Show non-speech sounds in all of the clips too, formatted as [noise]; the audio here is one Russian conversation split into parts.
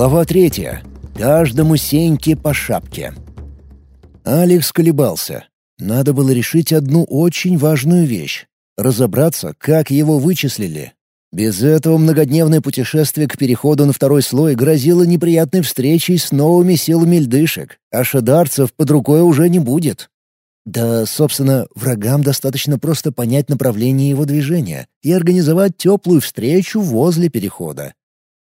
Глава третья. Каждому сеньке по шапке. Алекс колебался. Надо было решить одну очень важную вещь — разобраться, как его вычислили. Без этого многодневное путешествие к переходу на второй слой грозило неприятной встречей с новыми силами льдышек, а шадарцев под рукой уже не будет. Да, собственно, врагам достаточно просто понять направление его движения и организовать теплую встречу возле перехода.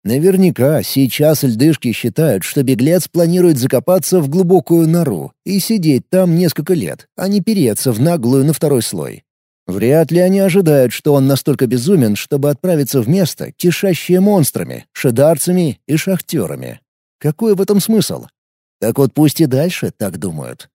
Наверняка сейчас льдышки считают, что беглец планирует закопаться в глубокую нору и сидеть там несколько лет, а не переться в наглую на второй слой. Вряд ли они ожидают, что он настолько безумен, чтобы отправиться в место, кишащее монстрами, шедарцами и шахтерами. Какой в этом смысл? Так вот пусть и дальше так думают.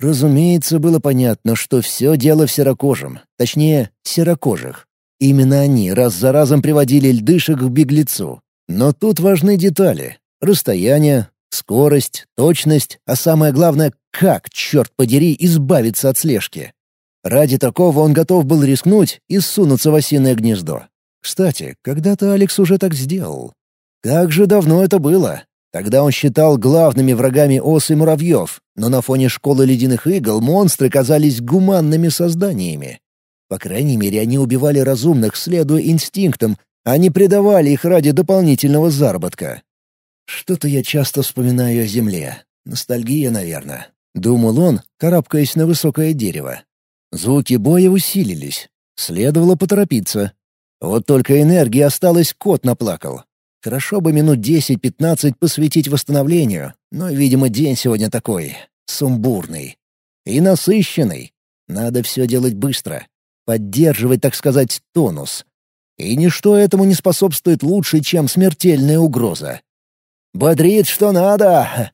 Разумеется, было понятно, что все дело в серокожем, точнее, серокожих. Именно они раз за разом приводили льдышек к беглецу. Но тут важны детали — расстояние, скорость, точность, а самое главное — как, черт подери, избавиться от слежки. Ради такого он готов был рискнуть и сунуться в осиное гнездо. Кстати, когда-то Алекс уже так сделал. Как же давно это было? Тогда он считал главными врагами ос и муравьев, но на фоне школы ледяных игл монстры казались гуманными созданиями. По крайней мере, они убивали разумных, следуя инстинктам, а не предавали их ради дополнительного заработка. Что-то я часто вспоминаю о земле. Ностальгия, наверное. Думал он, карабкаясь на высокое дерево. Звуки боя усилились. Следовало поторопиться. Вот только энергии осталось, кот наплакал. Хорошо бы минут десять-пятнадцать посвятить восстановлению, но, видимо, день сегодня такой, сумбурный. И насыщенный. Надо все делать быстро. Поддерживать, так сказать, тонус. И ничто этому не способствует лучше, чем смертельная угроза. «Бодрит, что надо!»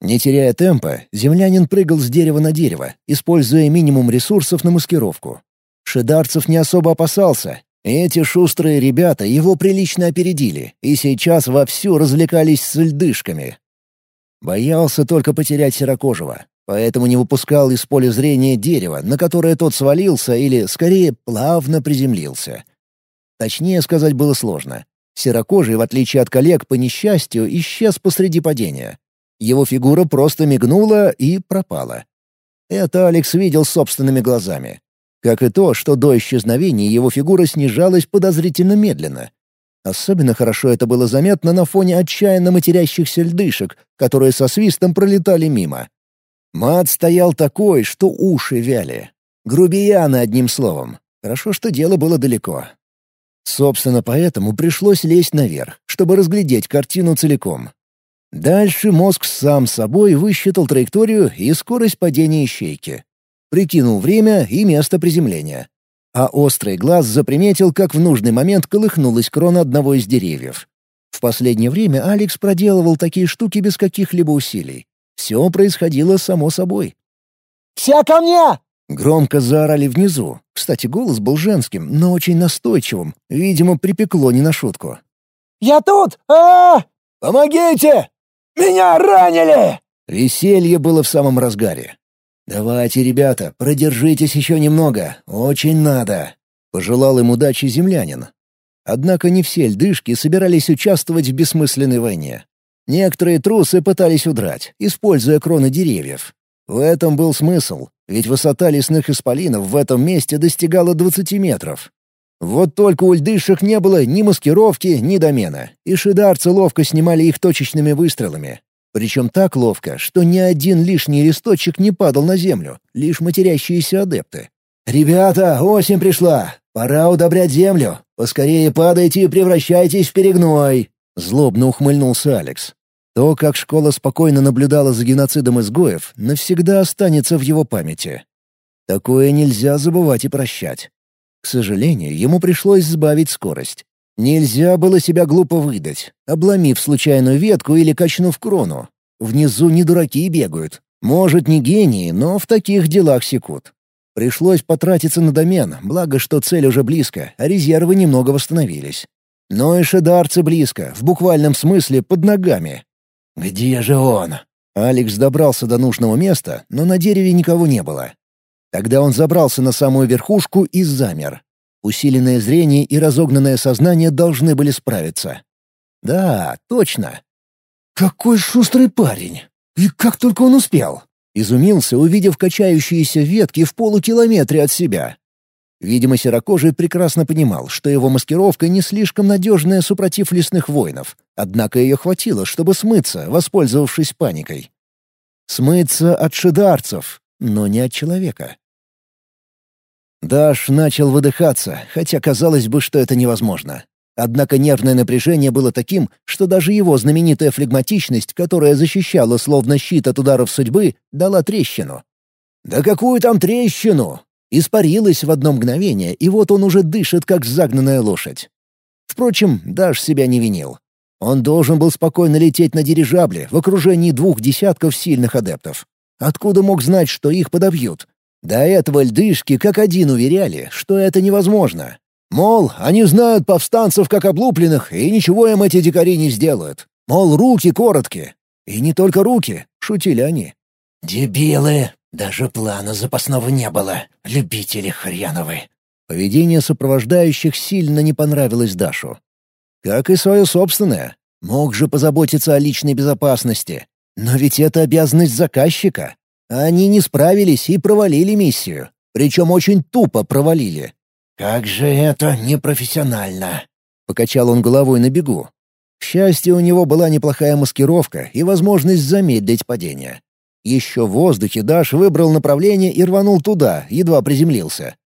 Не теряя темпа, землянин прыгал с дерева на дерево, используя минимум ресурсов на маскировку. Шедарцев не особо опасался, эти шустрые ребята его прилично опередили и сейчас вовсю развлекались с льдышками. Боялся только потерять серокожего, поэтому не выпускал из поля зрения дерева, на которое тот свалился или, скорее, плавно приземлился. Точнее сказать было сложно. Серокожий, в отличие от коллег, по несчастью, исчез посреди падения. Его фигура просто мигнула и пропала. Это Алекс видел собственными глазами. Как и то, что до исчезновения его фигура снижалась подозрительно медленно. Особенно хорошо это было заметно на фоне отчаянно матерящихся льдышек, которые со свистом пролетали мимо. Мат стоял такой, что уши вяли. Грубияны, одним словом. Хорошо, что дело было далеко. Собственно, поэтому пришлось лезть наверх, чтобы разглядеть картину целиком. Дальше мозг сам собой высчитал траекторию и скорость падения ищейки. Прикинул время и место приземления. А острый глаз заприметил, как в нужный момент колыхнулась крона одного из деревьев. В последнее время Алекс проделывал такие штуки без каких-либо усилий. Все происходило само собой. «Все ко мне!» Громко заорали внизу. Кстати, голос был женским, но очень настойчивым. Видимо, припекло не на шутку. «Я тут! а, -а, -а! Помогите! Меня ранили!» Веселье было в самом разгаре. «Давайте, ребята, продержитесь еще немного. Очень надо», — пожелал им удачи землянин. Однако не все льдышки собирались участвовать в бессмысленной войне. Некоторые трусы пытались удрать, используя кроны деревьев. В этом был смысл, ведь высота лесных исполинов в этом месте достигала 20 метров. Вот только у льдышек не было ни маскировки, ни домена, и шидарцы ловко снимали их точечными выстрелами. Причем так ловко, что ни один лишний листочек не падал на землю, лишь матерящиеся адепты. «Ребята, осень пришла! Пора удобрять землю! Поскорее падайте и превращайтесь в перегной!» Злобно ухмыльнулся Алекс. То, как школа спокойно наблюдала за геноцидом изгоев, навсегда останется в его памяти. Такое нельзя забывать и прощать. К сожалению, ему пришлось сбавить скорость. Нельзя было себя глупо выдать, обломив случайную ветку или качнув крону. Внизу не дураки бегают. Может, не гении, но в таких делах секут. Пришлось потратиться на домен, благо что цель уже близко, а резервы немного восстановились. Но и шедарцы близко, в буквальном смысле под ногами. «Где же он?» Алекс добрался до нужного места, но на дереве никого не было. Тогда он забрался на самую верхушку и замер. Усиленное зрение и разогнанное сознание должны были справиться. Да, точно. Какой шустрый парень! И как только он успел!» Изумился, увидев качающиеся ветки в полукилометре от себя. Видимо, серокожий прекрасно понимал, что его маскировка не слишком надежная супротив лесных воинов, однако ее хватило, чтобы смыться, воспользовавшись паникой. Смыться от шидарцев, но не от человека. Даш начал выдыхаться, хотя казалось бы, что это невозможно. Однако нервное напряжение было таким, что даже его знаменитая флегматичность, которая защищала словно щит от ударов судьбы, дала трещину. «Да какую там трещину!» Испарилась в одно мгновение, и вот он уже дышит, как загнанная лошадь. Впрочем, Даш себя не винил. Он должен был спокойно лететь на дирижабле в окружении двух десятков сильных адептов. Откуда мог знать, что их подобьют? До этого льдышки как один уверяли, что это невозможно. Мол, они знают повстанцев как облупленных, и ничего им эти дикари не сделают. Мол, руки короткие. И не только руки, шутили они. «Дебилы! Даже плана запасного не было. Любители хреновы!» Поведение сопровождающих сильно не понравилось Дашу. Как и свое собственное. Мог же позаботиться о личной безопасности. Но ведь это обязанность заказчика. Они не справились и провалили миссию. Причем очень тупо провалили. «Как же это непрофессионально!» — покачал он головой на бегу. К счастью, у него была неплохая маскировка и возможность замедлить падение. Еще в воздухе Даш выбрал направление и рванул туда, едва приземлился.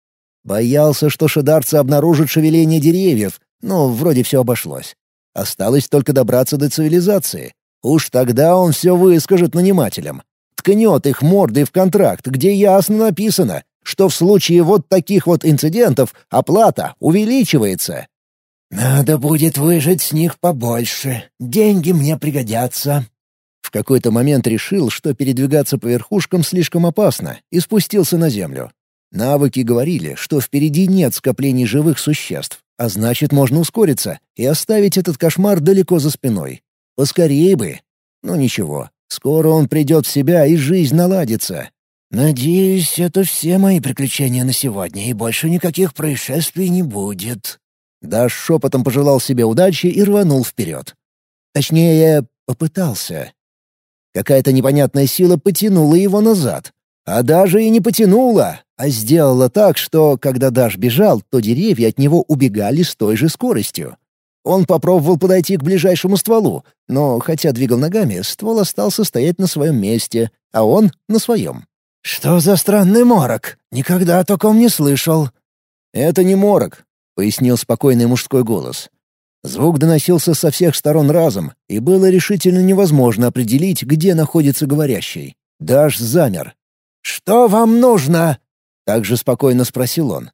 Боялся, что шедарцы обнаружат шевеление деревьев, но вроде все обошлось. Осталось только добраться до цивилизации. Уж тогда он все выскажет нанимателям. Ткнет их мордой в контракт, где ясно написано, что в случае вот таких вот инцидентов оплата увеличивается. «Надо будет выжать с них побольше. Деньги мне пригодятся». Какой-то момент решил, что передвигаться по верхушкам слишком опасно, и спустился на землю. Навыки говорили, что впереди нет скоплений живых существ, а значит, можно ускориться и оставить этот кошмар далеко за спиной. Поскорее бы. Но ничего, скоро он придет в себя и жизнь наладится. «Надеюсь, это все мои приключения на сегодня, и больше никаких происшествий не будет». Даш шепотом пожелал себе удачи и рванул вперед. Точнее, попытался. Какая-то непонятная сила потянула его назад. А даже и не потянула, а сделала так, что, когда Даш бежал, то деревья от него убегали с той же скоростью. Он попробовал подойти к ближайшему стволу, но, хотя двигал ногами, ствол остался стоять на своем месте, а он — на своем. «Что за странный морок? Никогда о таком не слышал». «Это не морок», — пояснил спокойный мужской голос. Звук доносился со всех сторон разом, и было решительно невозможно определить, где находится говорящий. Даш замер. «Что вам нужно?» Так же спокойно спросил он.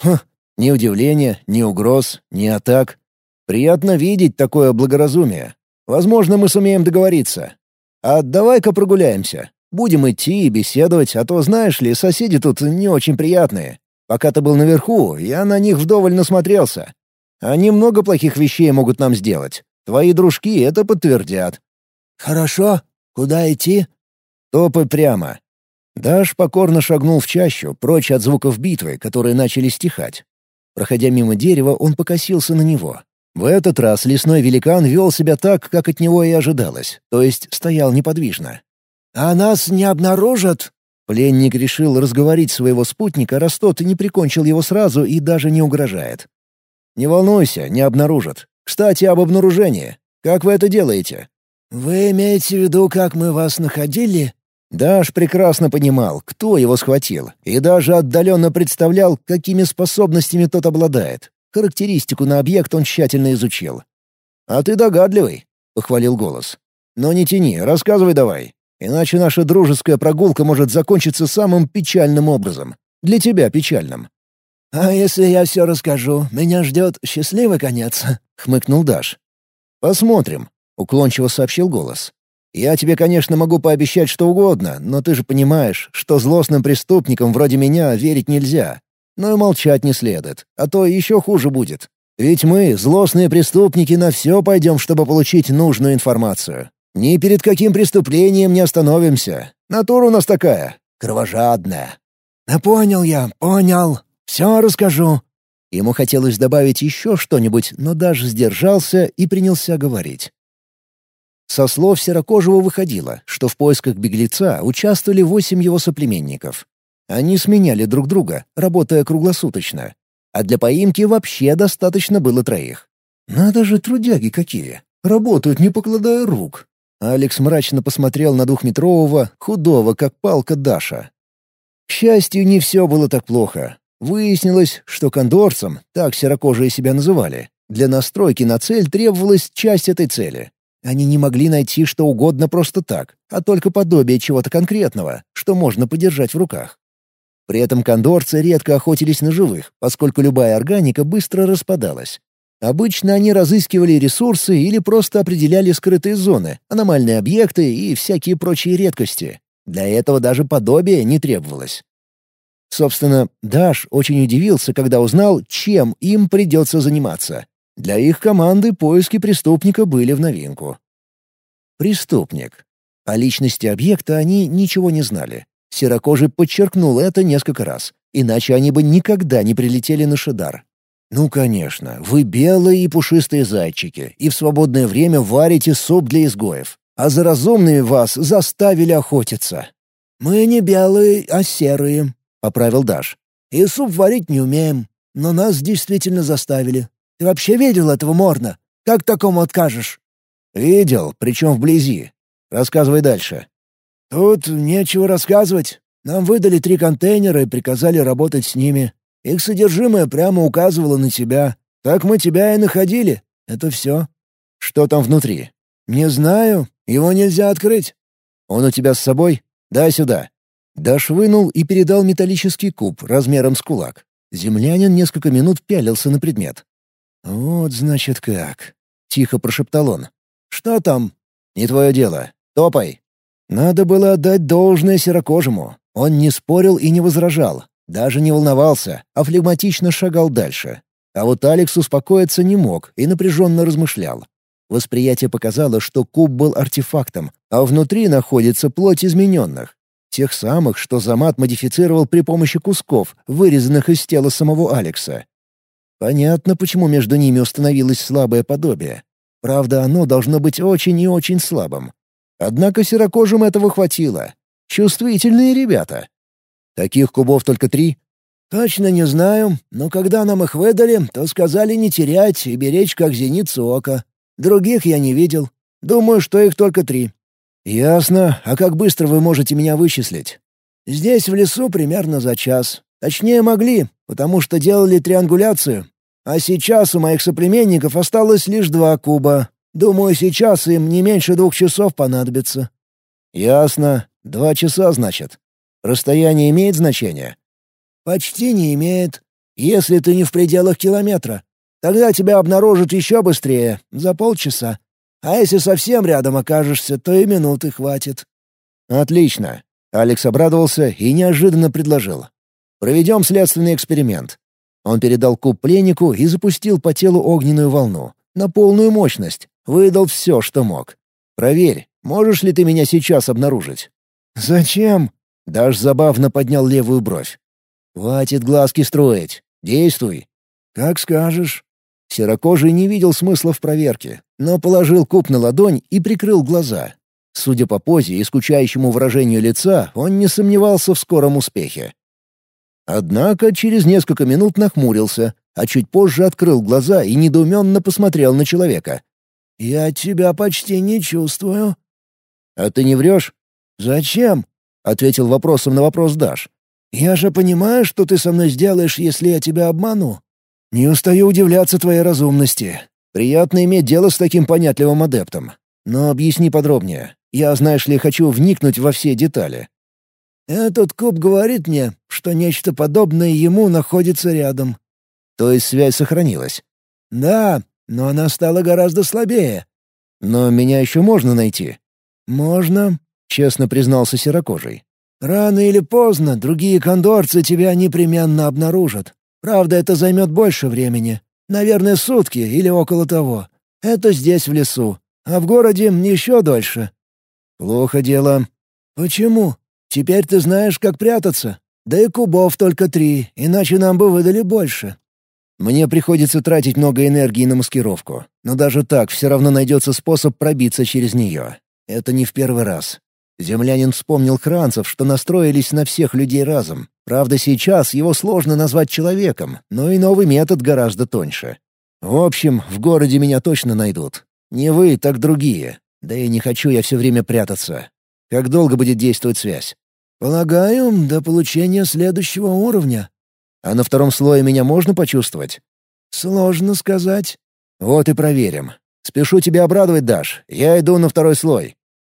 Хм, ни удивления, ни угроз, ни атак. Приятно видеть такое благоразумие. Возможно, мы сумеем договориться. А давай-ка прогуляемся. Будем идти и беседовать, а то, знаешь ли, соседи тут не очень приятные. Пока ты был наверху, я на них вдоволь насмотрелся. Они много плохих вещей могут нам сделать. Твои дружки это подтвердят». «Хорошо. Куда идти?» «Топай прямо. Даш покорно шагнул в чащу, прочь от звуков битвы, которые начали стихать. Проходя мимо дерева, он покосился на него. В этот раз лесной великан вел себя так, как от него и ожидалось, то есть стоял неподвижно. «А нас не обнаружат?» Пленник решил разговорить своего спутника, раз тот не прикончил его сразу и даже не угрожает. «Не волнуйся, не обнаружат. Кстати, об обнаружении. Как вы это делаете?» «Вы имеете в виду, как мы вас находили?» Даш прекрасно понимал, кто его схватил, и даже отдаленно представлял, какими способностями тот обладает. Характеристику на объект он тщательно изучил. «А ты догадливый», — похвалил голос. «Но не тяни, рассказывай давай, иначе наша дружеская прогулка может закончиться самым печальным образом. Для тебя печальным». «А если я все расскажу, меня ждет счастливый конец», — хмыкнул Даш. «Посмотрим», — уклончиво сообщил голос. Я тебе, конечно, могу пообещать что угодно, но ты же понимаешь, что злостным преступникам вроде меня верить нельзя. Но и молчать не следует, а то еще хуже будет. Ведь мы, злостные преступники, на все пойдем, чтобы получить нужную информацию. Ни перед каким преступлением не остановимся. Натура у нас такая, кровожадная». «Да понял я, понял. Все расскажу». Ему хотелось добавить еще что-нибудь, но даже сдержался и принялся говорить. Со слов Серокожего выходило, что в поисках беглеца участвовали восемь его соплеменников. Они сменяли друг друга, работая круглосуточно. А для поимки вообще достаточно было троих. «Надо же, трудяги какие! Работают, не покладая рук!» Алекс мрачно посмотрел на двухметрового, худого, как палка Даша. К счастью, не все было так плохо. Выяснилось, что кондорцам, так серокожие себя называли, для настройки на цель требовалась часть этой цели. Они не могли найти что угодно просто так, а только подобие чего-то конкретного, что можно подержать в руках. При этом кондорцы редко охотились на живых, поскольку любая органика быстро распадалась. Обычно они разыскивали ресурсы или просто определяли скрытые зоны, аномальные объекты и всякие прочие редкости. Для этого даже подобие не требовалось. Собственно, Даш очень удивился, когда узнал, чем им придется заниматься. Для их команды поиски преступника были в новинку. Преступник. О личности объекта они ничего не знали. Серокожий подчеркнул это несколько раз, иначе они бы никогда не прилетели на Шидар. «Ну, конечно, вы белые и пушистые зайчики, и в свободное время варите суп для изгоев, а за разумные вас заставили охотиться». «Мы не белые, а серые», — поправил Даш. «И суп варить не умеем, но нас действительно заставили. Ты вообще видел этого Морна? Как такому откажешь?» «Видел, причем вблизи. Рассказывай дальше». «Тут нечего рассказывать. Нам выдали три контейнера и приказали работать с ними. Их содержимое прямо указывало на тебя. Так мы тебя и находили. Это все». «Что там внутри?» «Не знаю. Его нельзя открыть». «Он у тебя с собой? Дай сюда». Даш вынул и передал металлический куб размером с кулак. Землянин несколько минут пялился на предмет. «Вот, значит, как», — тихо прошептал он. «Что там?» «Не твое дело. Топай». Надо было отдать должное серокожему. Он не спорил и не возражал, даже не волновался, а флегматично шагал дальше. А вот Алекс успокоиться не мог и напряженно размышлял. Восприятие показало, что куб был артефактом, а внутри находится плоть измененных. Тех самых, что Замат модифицировал при помощи кусков, вырезанных из тела самого Алекса. Понятно, почему между ними установилось слабое подобие. Правда, оно должно быть очень и очень слабым. Однако серокожим этого хватило. Чувствительные ребята. Таких кубов только три? Точно не знаю, но когда нам их выдали, то сказали не терять и беречь как зеницу ока. Других я не видел. Думаю, что их только три. Ясно. А как быстро вы можете меня вычислить? Здесь в лесу примерно за час. Точнее могли, потому что делали триангуляцию. А сейчас у моих соплеменников осталось лишь два куба. Думаю, сейчас им не меньше двух часов понадобится». «Ясно. Два часа, значит. Расстояние имеет значение?» «Почти не имеет. Если ты не в пределах километра. Тогда тебя обнаружат еще быстрее, за полчаса. А если совсем рядом окажешься, то и минуты хватит». «Отлично». Алекс обрадовался и неожиданно предложил. Проведем следственный эксперимент. Он передал куб пленнику и запустил по телу огненную волну. На полную мощность. Выдал все, что мог. Проверь, можешь ли ты меня сейчас обнаружить? «Зачем?» Даш забавно поднял левую бровь. «Хватит глазки строить. Действуй». «Как скажешь». Серокожий не видел смысла в проверке, но положил куб на ладонь и прикрыл глаза. Судя по позе и скучающему выражению лица, он не сомневался в скором успехе. Однако через несколько минут нахмурился, а чуть позже открыл глаза и недоуменно посмотрел на человека. «Я тебя почти не чувствую». «А ты не врешь?» «Зачем?» — ответил вопросом на вопрос Даш. «Я же понимаю, что ты со мной сделаешь, если я тебя обману». «Не устаю удивляться твоей разумности. Приятно иметь дело с таким понятливым адептом. Но объясни подробнее. Я, знаешь ли, хочу вникнуть во все детали». Этот куб говорит мне, что нечто подобное ему находится рядом. То есть связь сохранилась? Да, но она стала гораздо слабее. Но меня еще можно найти? Можно, честно признался серокожий. Рано или поздно другие кондорцы тебя непременно обнаружат. Правда, это займет больше времени. Наверное, сутки или около того. Это здесь, в лесу. А в городе еще дольше. Плохо дело. Почему? Теперь ты знаешь, как прятаться. Да и кубов только три, иначе нам бы выдали больше». Мне приходится тратить много энергии на маскировку, но даже так все равно найдется способ пробиться через нее. Это не в первый раз. Землянин вспомнил Хранцев, что настроились на всех людей разом. Правда, сейчас его сложно назвать человеком, но и новый метод гораздо тоньше. В общем, в городе меня точно найдут. Не вы, так другие. Да и не хочу я все время прятаться. Как долго будет действовать связь? Полагаю, до получения следующего уровня. А на втором слое меня можно почувствовать? Сложно сказать. Вот и проверим. Спешу тебя обрадовать, Даш. Я иду на второй слой.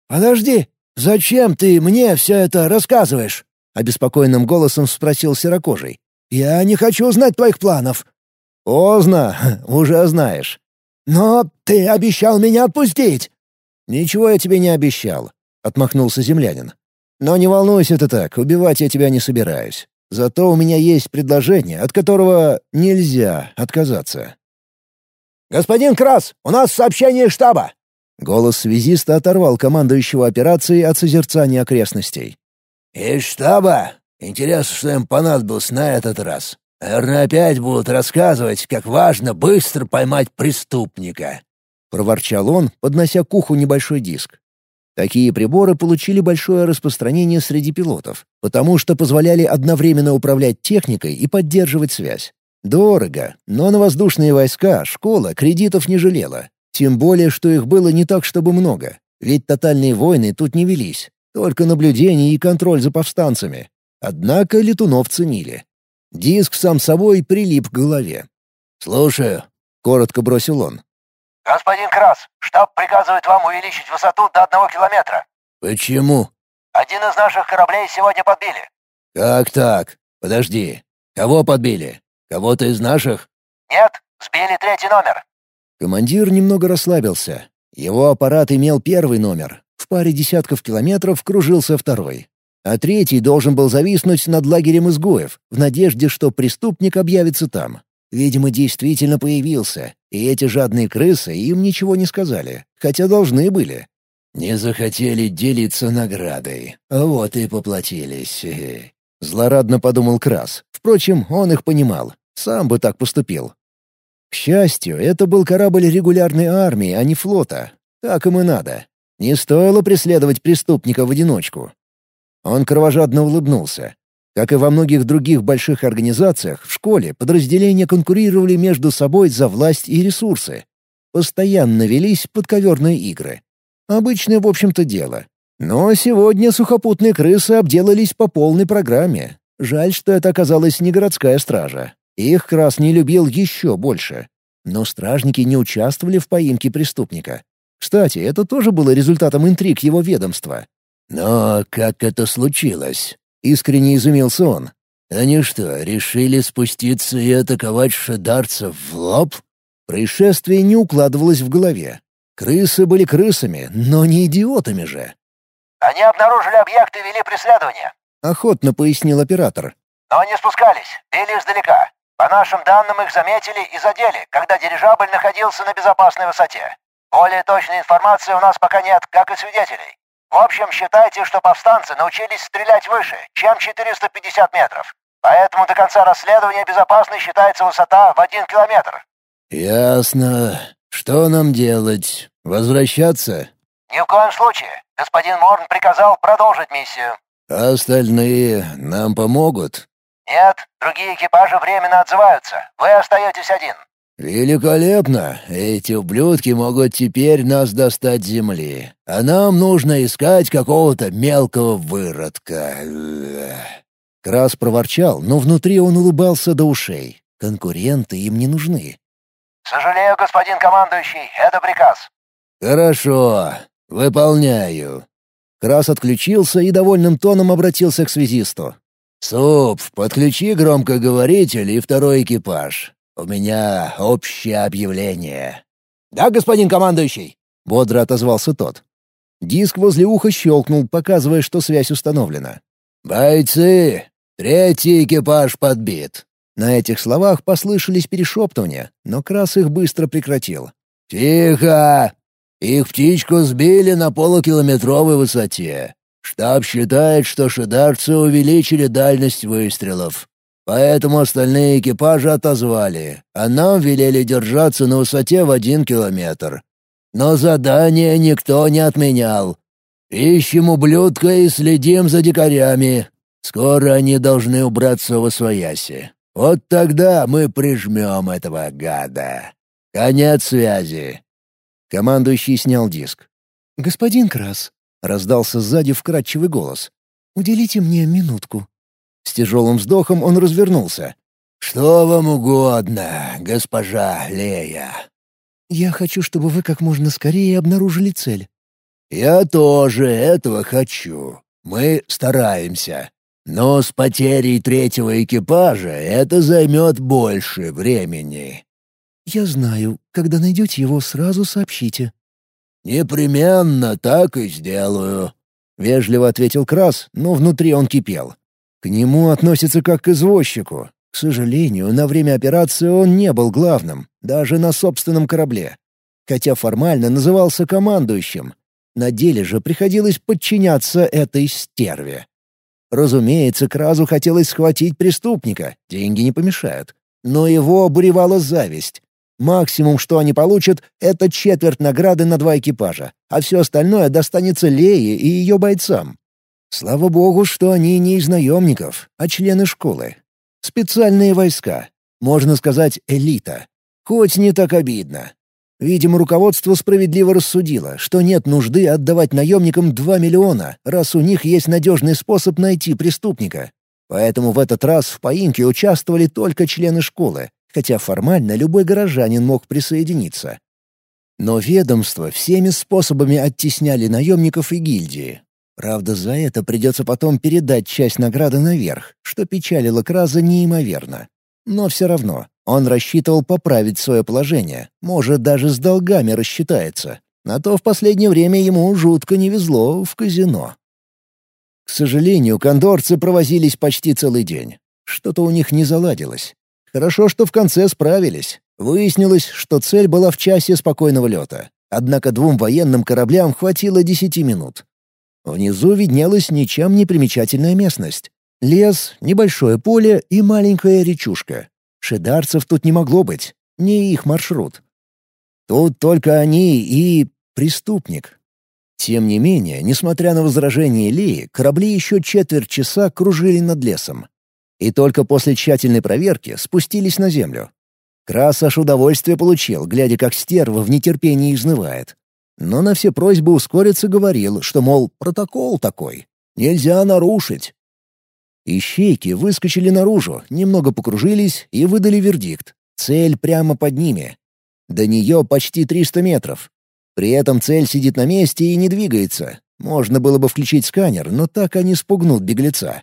Подожди, зачем ты мне все это рассказываешь? Обеспокоенным голосом спросил Серокожий. «Я не хочу знать твоих планов». «Поздно, [laughs] уже знаешь». «Но ты обещал меня отпустить». «Ничего я тебе не обещал», — отмахнулся землянин. «Но не волнуйся ты так, убивать я тебя не собираюсь. Зато у меня есть предложение, от которого нельзя отказаться». «Господин Крас, у нас сообщение штаба!» Голос связиста оторвал командующего операцией от созерцания окрестностей. «Из штаба? Интересно, что им понадобилось на этот раз. Наверное, опять будут рассказывать, как важно быстро поймать преступника». Проворчал он, поднося к уху небольшой диск. Такие приборы получили большое распространение среди пилотов, потому что позволяли одновременно управлять техникой и поддерживать связь. Дорого, но на воздушные войска школа кредитов не жалела. Тем более, что их было не так, чтобы много. Ведь тотальные войны тут не велись. Только наблюдение и контроль за повстанцами. Однако летунов ценили. Диск сам собой прилип к голове. «Слушаю», — коротко бросил он. «Господин Крас, штаб приказывает вам увеличить высоту до одного километра». «Почему?» «Один из наших кораблей сегодня подбили». «Как так? Подожди. Кого подбили? Кого-то из наших?» «Нет, сбили третий номер». Командир немного расслабился. Его аппарат имел первый номер, в паре десятков километров кружился второй. А третий должен был зависнуть над лагерем изгоев, в надежде, что преступник объявится там. Видимо, действительно появился, и эти жадные крысы им ничего не сказали, хотя должны были. «Не захотели делиться наградой, вот и поплатились». [laughs] Злорадно подумал Крас. Впрочем, он их понимал. Сам бы так поступил. К счастью, это был корабль регулярной армии, а не флота. Так им и надо. Не стоило преследовать преступника в одиночку. Он кровожадно улыбнулся. Как и во многих других больших организациях, в школе подразделения конкурировали между собой за власть и ресурсы. Постоянно велись подковерные игры. Обычное, в общем-то, дело. Но сегодня сухопутные крысы обделались по полной программе. Жаль, что это оказалась не городская стража. Их Крас не любил еще больше. Но стражники не участвовали в поимке преступника. Кстати, это тоже было результатом интриг его ведомства. «Но как это случилось?» — искренне изумился он. «Они что, решили спуститься и атаковать шедарцев в лоб?» Происшествие не укладывалось в голове. Крысы были крысами, но не идиотами же. «Они обнаружили объект и вели преследование», — охотно пояснил оператор. «Но не спускались, били издалека. По нашим данным, их заметили и задели, когда дирижабль находился на безопасной высоте. Более точной информации у нас пока нет, как и свидетелей. В общем, считайте, что повстанцы научились стрелять выше, чем 450 метров. Поэтому до конца расследования безопасной считается высота в один километр». «Ясно. Что нам делать? Возвращаться?» «Ни в коем случае. Господин Морн приказал продолжить миссию». «А остальные нам помогут?» «Нет, другие экипажи временно отзываются. Вы остаетесь один». «Великолепно! Эти ублюдки могут теперь нас достать земли, а нам нужно искать какого-то мелкого выродка». Крас проворчал, но внутри он улыбался до ушей. Конкуренты им не нужны. «Сожалею, господин командующий, это приказ». «Хорошо, выполняю». Крас отключился и довольным тоном обратился к связисту. «Суп, подключи громкоговоритель и второй экипаж. «У меня общее объявление». «Да, господин командующий», — бодро отозвался тот. Диск возле уха щелкнул, показывая, что связь установлена. «Бойцы! Третий экипаж подбит!» На этих словах послышались перешептывания, но Крас их быстро прекратил. «Тихо! Их птичку сбили на полукилометровой высоте. Штаб считает, что шидарцы увеличили дальность выстрелов. Поэтому остальные экипажи отозвали, а нам велели держаться на высоте в один километр. Но задание никто не отменял. Ищем ублюдка и следим за дикарями. Скоро они должны убраться в освояси. Вот тогда мы прижмем этого гада. Конец связи». Командующий снял диск. «Господин Крас», — раздался сзади вкрадчивый голос, — «уделите мне минутку». С тяжелым вздохом он развернулся. «Что вам угодно, госпожа Лея?» «Я хочу, чтобы вы как можно скорее обнаружили цель». «Я тоже этого хочу. Мы стараемся. Но с потерей третьего экипажа это займет больше времени». «Я знаю. Когда найдете его, сразу сообщите». «Непременно так и сделаю», — вежливо ответил Крас, но внутри он кипел. К нему относятся как к извозчику. К сожалению, на время операции он не был главным, даже на собственном корабле. Хотя формально назывался командующим. На деле же приходилось подчиняться этой стерве. Разумеется, Кразу хотелось схватить преступника, деньги не помешают. Но его обуревала зависть. Максимум, что они получат, это четверть награды на два экипажа, а все остальное достанется Лее и ее бойцам. Слава богу, что они не из наемников, а члены школы. Специальные войска. Можно сказать, элита. Хоть не так обидно. Видимо, руководство справедливо рассудило, что нет нужды отдавать наемникам 2 миллиона, раз у них есть надежный способ найти преступника. Поэтому в этот раз в поимке участвовали только члены школы, хотя формально любой горожанин мог присоединиться. Но ведомство всеми способами оттесняли наемников и гильдии, Правда, за это придется потом передать часть награды наверх, что печалило Краза неимоверно. Но все равно, он рассчитывал поправить свое положение, может, даже с долгами рассчитается. На то в последнее время ему жутко не везло в казино. К сожалению, кондорцы провозились почти целый день. Что-то у них не заладилось. Хорошо, что в конце справились. Выяснилось, что цель была в часе спокойного лета. Однако двум военным кораблям хватило десяти минут. Внизу виднелась ничем не примечательная местность. Лес, небольшое поле и маленькая речушка. Шидарцев тут не могло быть, не их маршрут. Тут только они и... преступник. Тем не менее, несмотря на возражение Лии, корабли еще четверть часа кружили над лесом. И только после тщательной проверки спустились на землю. Крас аж удовольствие получил, глядя, как стерва в нетерпении изнывает но на все просьбы ускориться говорил, что, мол, протокол такой. Нельзя нарушить. Ищейки выскочили наружу, немного покружились и выдали вердикт. Цель прямо под ними. До нее почти 300 метров. При этом цель сидит на месте и не двигается. Можно было бы включить сканер, но так они спугнут беглеца.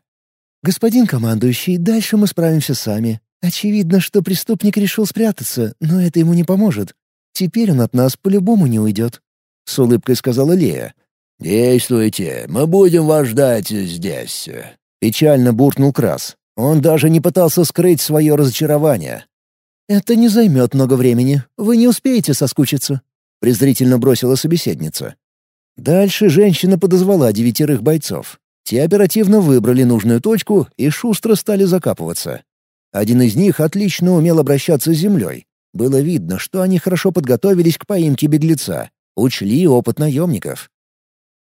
«Господин командующий, дальше мы справимся сами. Очевидно, что преступник решил спрятаться, но это ему не поможет. Теперь он от нас по-любому не уйдет». — с улыбкой сказала Лея. «Действуйте, мы будем вас ждать здесь», — печально буркнул Крас. Он даже не пытался скрыть свое разочарование. «Это не займет много времени. Вы не успеете соскучиться», — презрительно бросила собеседница. Дальше женщина подозвала девятерых бойцов. Те оперативно выбрали нужную точку и шустро стали закапываться. Один из них отлично умел обращаться с землей. Было видно, что они хорошо подготовились к поимке беглеца. Учли опыт наемников.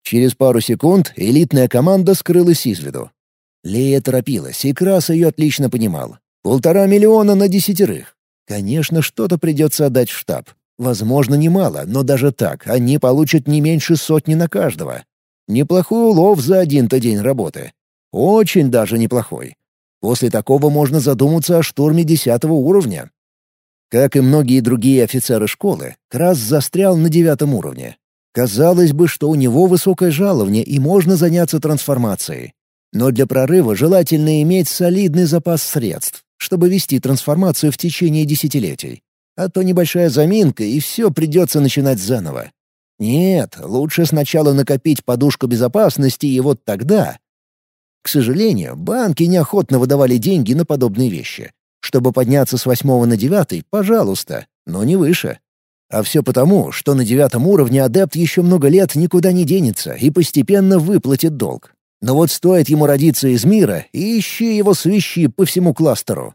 Через пару секунд элитная команда скрылась из виду. Лея торопилась, и Крас ее отлично понимал. Полтора миллиона на десятерых. Конечно, что-то придется отдать в штаб. Возможно, немало, но даже так они получат не меньше сотни на каждого. Неплохой улов за один-то день работы. Очень даже неплохой. После такого можно задуматься о штурме десятого уровня. Как и многие другие офицеры школы, Крас застрял на девятом уровне. Казалось бы, что у него высокое жалование и можно заняться трансформацией. Но для прорыва желательно иметь солидный запас средств, чтобы вести трансформацию в течение десятилетий. А то небольшая заминка, и все придется начинать заново. Нет, лучше сначала накопить подушку безопасности, и вот тогда... К сожалению, банки неохотно выдавали деньги на подобные вещи. Чтобы подняться с восьмого на девятый, пожалуйста, но не выше. А все потому, что на девятом уровне адепт еще много лет никуда не денется и постепенно выплатит долг. Но вот стоит ему родиться из мира, и ищи его свищи по всему кластеру.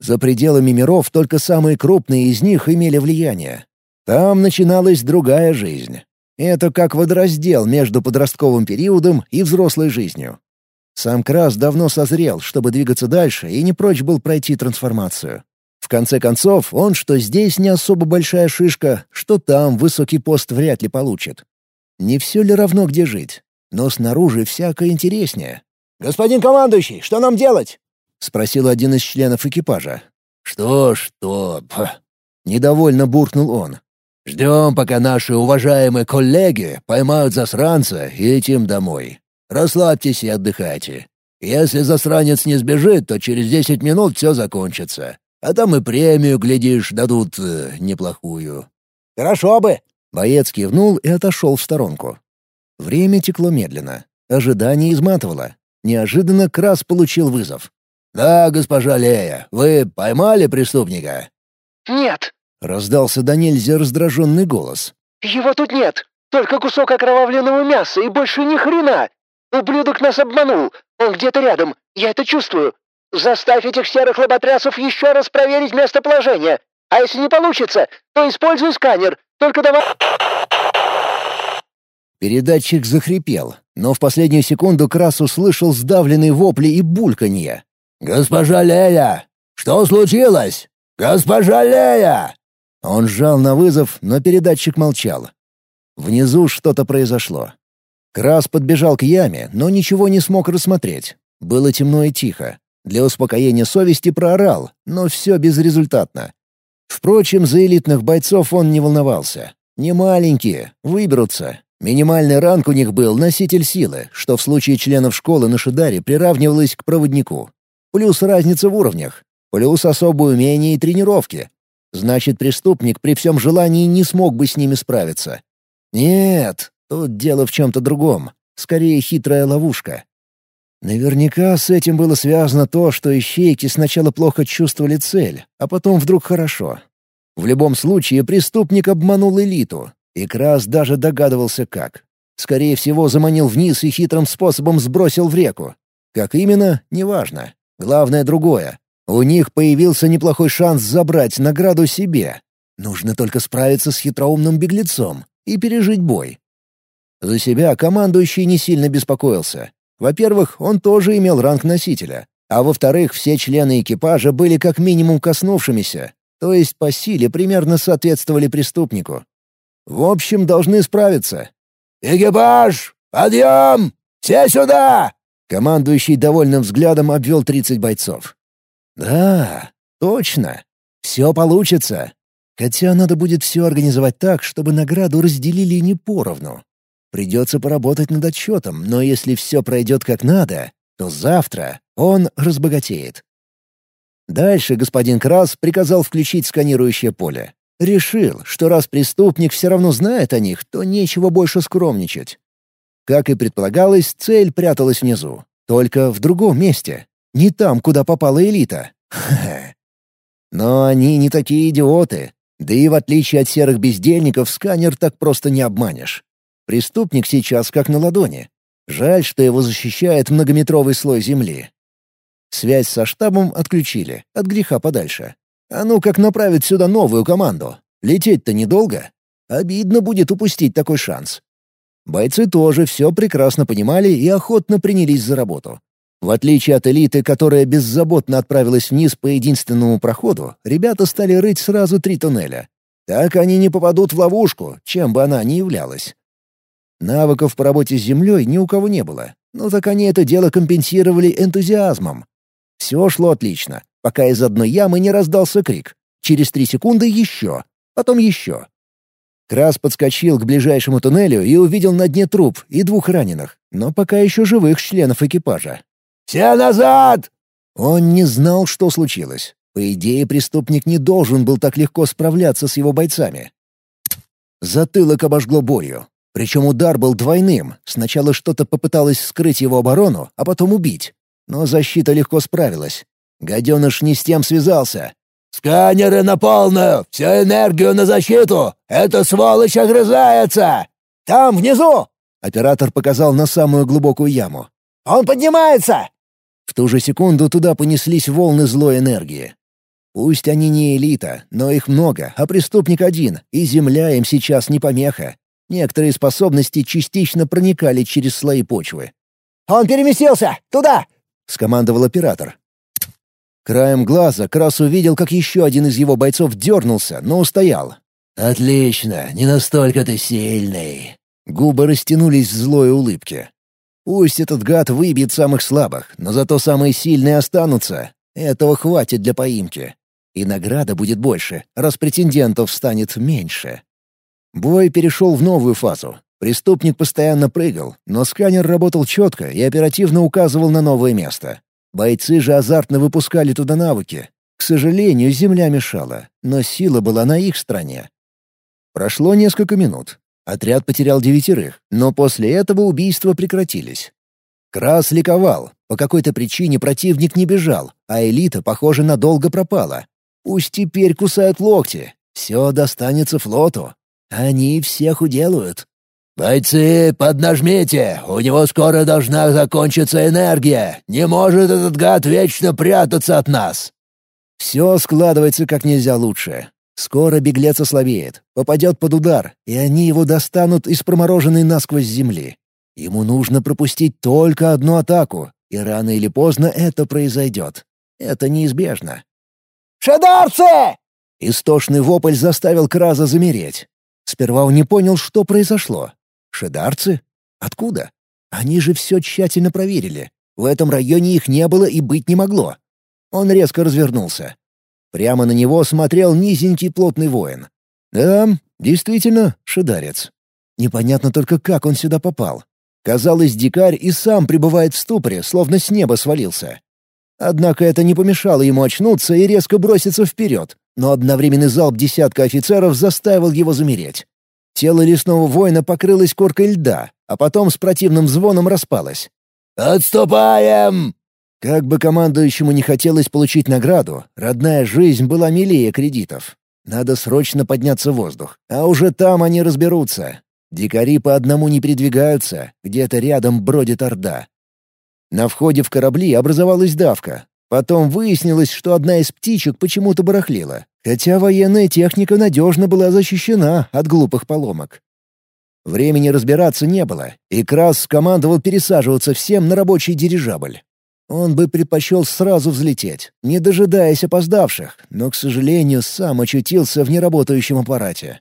За пределами миров только самые крупные из них имели влияние. Там начиналась другая жизнь. Это как водораздел между подростковым периодом и взрослой жизнью. Сам Крас давно созрел, чтобы двигаться дальше, и не прочь был пройти трансформацию. В конце концов, он что здесь не особо большая шишка, что там высокий пост вряд ли получит. Не все ли равно, где жить? но снаружи всякое интереснее. «Господин командующий, что нам делать?» — спросил один из членов экипажа. «Что, что?» — недовольно буркнул он. «Ждем, пока наши уважаемые коллеги поймают засранца и этим домой. Расслабьтесь и отдыхайте. Если засранец не сбежит, то через десять минут все закончится. А там и премию, глядишь, дадут э, неплохую». «Хорошо бы!» Боец кивнул и отошел в сторонку. Время текло медленно. Ожидание изматывало. Неожиданно Крас получил вызов. «Да, госпожа Лея, вы поймали преступника?» «Нет», — раздался до нельзя раздраженный голос. «Его тут нет. Только кусок окровавленного мяса и больше ни хрена. Ублюдок нас обманул. Он где-то рядом. Я это чувствую. Заставь этих серых лоботрясов еще раз проверить местоположение. А если не получится, то используй сканер. Только давай...» Передатчик захрипел, но в последнюю секунду Крас услышал сдавленные вопли и бульканье. «Госпожа Лея! Что случилось? Госпожа Лея!» Он сжал на вызов, но передатчик молчал. Внизу что-то произошло. Крас подбежал к яме, но ничего не смог рассмотреть. Было темно и тихо. Для успокоения совести проорал, но все безрезультатно. Впрочем, за элитных бойцов он не волновался. Не маленькие, выберутся, Минимальный ранг у них был носитель силы, что в случае членов школы на Шидаре приравнивалось к проводнику. Плюс разница в уровнях. Плюс особое умение и тренировки. Значит, преступник при всем желании не смог бы с ними справиться. Нет, тут дело в чем-то другом. Скорее, хитрая ловушка. Наверняка с этим было связано то, что ищейки сначала плохо чувствовали цель, а потом вдруг хорошо. В любом случае, преступник обманул элиту, и Крас даже догадывался, как. Скорее всего, заманил вниз и хитрым способом сбросил в реку. Как именно, неважно. Главное другое. У них появился неплохой шанс забрать награду себе. Нужно только справиться с хитроумным беглецом и пережить бой. За себя командующий не сильно беспокоился. Во-первых, он тоже имел ранг носителя. А во-вторых, все члены экипажа были как минимум коснувшимися, то есть по силе примерно соответствовали преступнику. В общем, должны справиться. «Экипаж! Подъем! Все сюда!» Командующий довольным взглядом обвел тридцать бойцов. «Да, точно. Все получится. Хотя надо будет все организовать так, чтобы награду разделили не поровну. Придется поработать над отчетом, но если все пройдет как надо, то завтра он разбогатеет». Дальше господин Крас приказал включить сканирующее поле. Решил, что раз преступник все равно знает о них, то нечего больше скромничать. Как и предполагалось, цель пряталась внизу. Только в другом месте. Не там, куда попала элита. Но они не такие идиоты. Да и в отличие от серых бездельников, сканер так просто не обманешь. Преступник сейчас как на ладони. Жаль, что его защищает многометровый слой земли. Связь со штабом отключили, от греха подальше. А ну как направить сюда новую команду? Лететь-то недолго. Обидно будет упустить такой шанс. Бойцы тоже все прекрасно понимали и охотно принялись за работу. В отличие от элиты, которая беззаботно отправилась вниз по единственному проходу, ребята стали рыть сразу три туннеля. Так они не попадут в ловушку, чем бы она ни являлась. Навыков по работе с землей ни у кого не было, но так они это дело компенсировали энтузиазмом. Все шло отлично, пока из одной ямы не раздался крик. Через три секунды еще, потом еще. Крас подскочил к ближайшему туннелю и увидел на дне труп и двух раненых, но пока еще живых членов экипажа. «Все назад!» Он не знал, что случилось. По идее, преступник не должен был так легко справляться с его бойцами. Затылок обожгло болью. Причем удар был двойным. Сначала что-то попыталось скрыть его оборону, а потом убить. Но защита легко справилась. Гаденыш не с тем связался. «Сканеры на полную! Всю энергию на защиту! Эта сволочь огрызается!» «Там, внизу!» — Оператор показал на самую глубокую яму. «Он поднимается!» Ту же секунду туда понеслись волны злой энергии. Пусть они не элита, но их много, а преступник один, и земля им сейчас не помеха. Некоторые способности частично проникали через слои почвы. «Он переместился! Туда!» — скомандовал оператор. Краем глаза Крас увидел, как еще один из его бойцов дернулся, но устоял. «Отлично, не настолько ты сильный». Губы растянулись в злой улыбке. Пусть этот гад выбьет самых слабых, но зато самые сильные останутся. Этого хватит для поимки. И награда будет больше, раз претендентов станет меньше. Бой перешел в новую фазу. Преступник постоянно прыгал, но сканер работал четко и оперативно указывал на новое место. Бойцы же азартно выпускали туда навыки. К сожалению, земля мешала, но сила была на их стороне. Прошло несколько минут. Отряд потерял девятерых, но после этого убийства прекратились. Крас ликовал. По какой-то причине противник не бежал, а элита, похоже, надолго пропала. Пусть теперь кусают локти. Все достанется флоту. Они всех уделают. «Бойцы, поднажмите! У него скоро должна закончиться энергия! Не может этот гад вечно прятаться от нас!» Все складывается как нельзя лучше. Скоро беглец ослабеет, попадет под удар, и они его достанут из промороженной насквозь земли. Ему нужно пропустить только одну атаку, и рано или поздно это произойдет. Это неизбежно. «Шедарцы!» Истошный вопль заставил Краза замереть. Сперва он не понял, что произошло. Шедарцы? Откуда? Они же все тщательно проверили. В этом районе их не было и быть не могло. Он резко развернулся. Прямо на него смотрел низенький плотный воин. Да, действительно, шидарец. Непонятно только, как он сюда попал. Казалось, дикарь и сам пребывает в ступоре, словно с неба свалился. Однако это не помешало ему очнуться и резко броситься вперед, но одновременный залп десятка офицеров заставил его замереть. Тело лесного воина покрылось коркой льда, а потом с противным звоном распалось. «Отступаем!» Как бы командующему не хотелось получить награду, родная жизнь была милее кредитов. Надо срочно подняться в воздух, а уже там они разберутся. Дикари по одному не передвигаются, где-то рядом бродит орда. На входе в корабли образовалась давка. Потом выяснилось, что одна из птичек почему-то барахлила, хотя военная техника надежно была защищена от глупых поломок. Времени разбираться не было, и Крас скомандовал пересаживаться всем на рабочий дирижабль. Он бы предпочел сразу взлететь, не дожидаясь опоздавших, но, к сожалению, сам очутился в неработающем аппарате.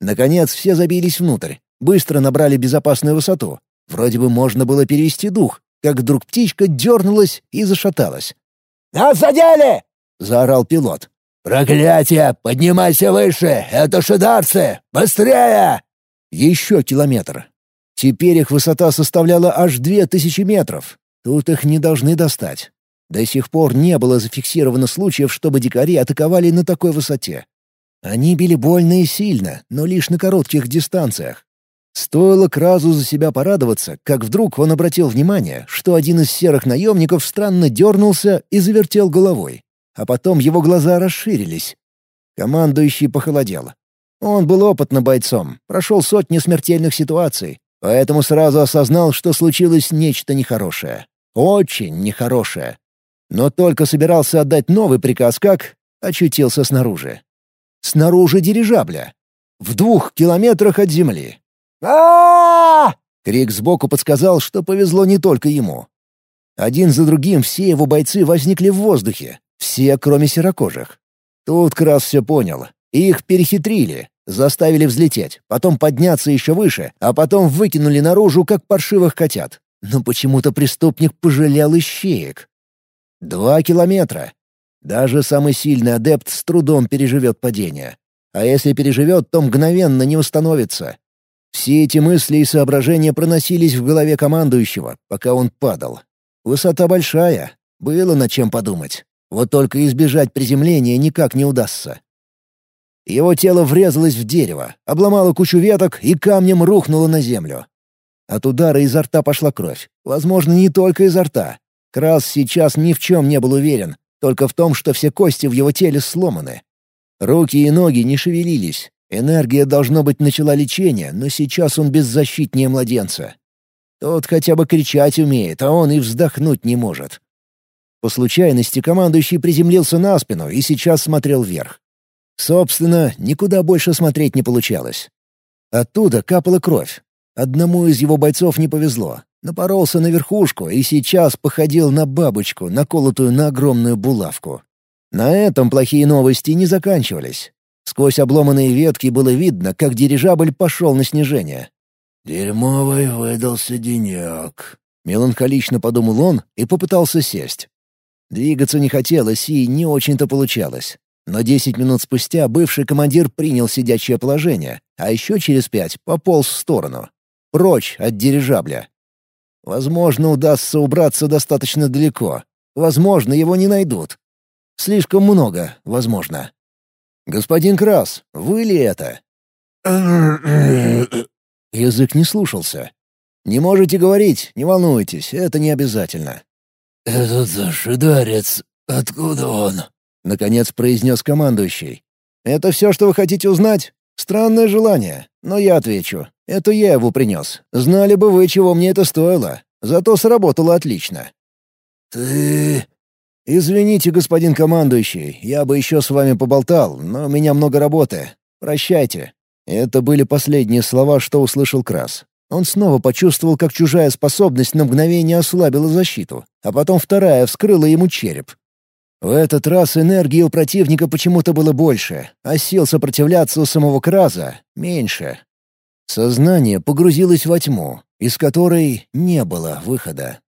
Наконец все забились внутрь, быстро набрали безопасную высоту. Вроде бы можно было перевести дух, как вдруг птичка дернулась и зашаталась. «Нас задели!» — заорал пилот. «Проклятие! Поднимайся выше! Это шидарцы! Быстрее!» Еще километр. Теперь их высота составляла аж две тысячи метров. Тут их не должны достать. До сих пор не было зафиксировано случаев, чтобы дикари атаковали на такой высоте. Они били больно и сильно, но лишь на коротких дистанциях. Стоило Кразу за себя порадоваться, как вдруг он обратил внимание, что один из серых наемников странно дернулся и завертел головой. А потом его глаза расширились. Командующий похолодел. Он был опытным бойцом, прошел сотни смертельных ситуаций, поэтому сразу осознал, что случилось нечто нехорошее. Очень нехорошее. Но только собирался отдать новый приказ, как очутился снаружи. Снаружи дирижабля. В двух километрах от земли. а Крик сбоку подсказал, что повезло не только ему. Один за другим все его бойцы возникли в воздухе. Все, кроме серокожих. Тут Крас все понял. Их перехитрили, заставили взлететь, потом подняться еще выше, а потом выкинули наружу, как паршивых котят. Но почему-то преступник пожалел ищеек. Два километра. Даже самый сильный адепт с трудом переживет падение. А если переживет, то мгновенно не установится. Все эти мысли и соображения проносились в голове командующего, пока он падал. Высота большая, было над чем подумать. Вот только избежать приземления никак не удастся. Его тело врезалось в дерево, обломало кучу веток и камнем рухнуло на землю. От удара изо рта пошла кровь. Возможно, не только изо рта. Крас сейчас ни в чем не был уверен, только в том, что все кости в его теле сломаны. Руки и ноги не шевелились. Энергия, должно быть, начала лечение, но сейчас он беззащитнее младенца. Тот хотя бы кричать умеет, а он и вздохнуть не может. По случайности командующий приземлился на спину и сейчас смотрел вверх. Собственно, никуда больше смотреть не получалось. Оттуда капала кровь. Одному из его бойцов не повезло. Напоролся на верхушку и сейчас походил на бабочку, наколотую на огромную булавку. На этом плохие новости не заканчивались. Сквозь обломанные ветки было видно, как дирижабль пошел на снижение. «Дерьмовый выдался денек», — меланхолично подумал он и попытался сесть. Двигаться не хотелось и не очень-то получалось. Но десять минут спустя бывший командир принял сидячее положение, а еще через пять пополз в сторону. Прочь от дирижабля. Возможно, удастся убраться достаточно далеко. Возможно, его не найдут. Слишком много, возможно. «Господин Крас, вы ли это?» [coughs] Язык не слушался. «Не можете говорить, не волнуйтесь, это не обязательно». «Этот шидарец, откуда он?» — наконец произнес командующий. «Это все, что вы хотите узнать? Странное желание, но я отвечу. Это я его принес. Знали бы вы, чего мне это стоило. Зато сработало отлично». «Ты...» «Извините, господин командующий, я бы еще с вами поболтал, но у меня много работы. Прощайте». Это были последние слова, что услышал Крас. Он снова почувствовал, как чужая способность на мгновение ослабила защиту, а потом вторая вскрыла ему череп. В этот раз энергии у противника почему-то было больше, а сил сопротивляться у самого Краза — меньше. Сознание погрузилось во тьму, из которой не было выхода.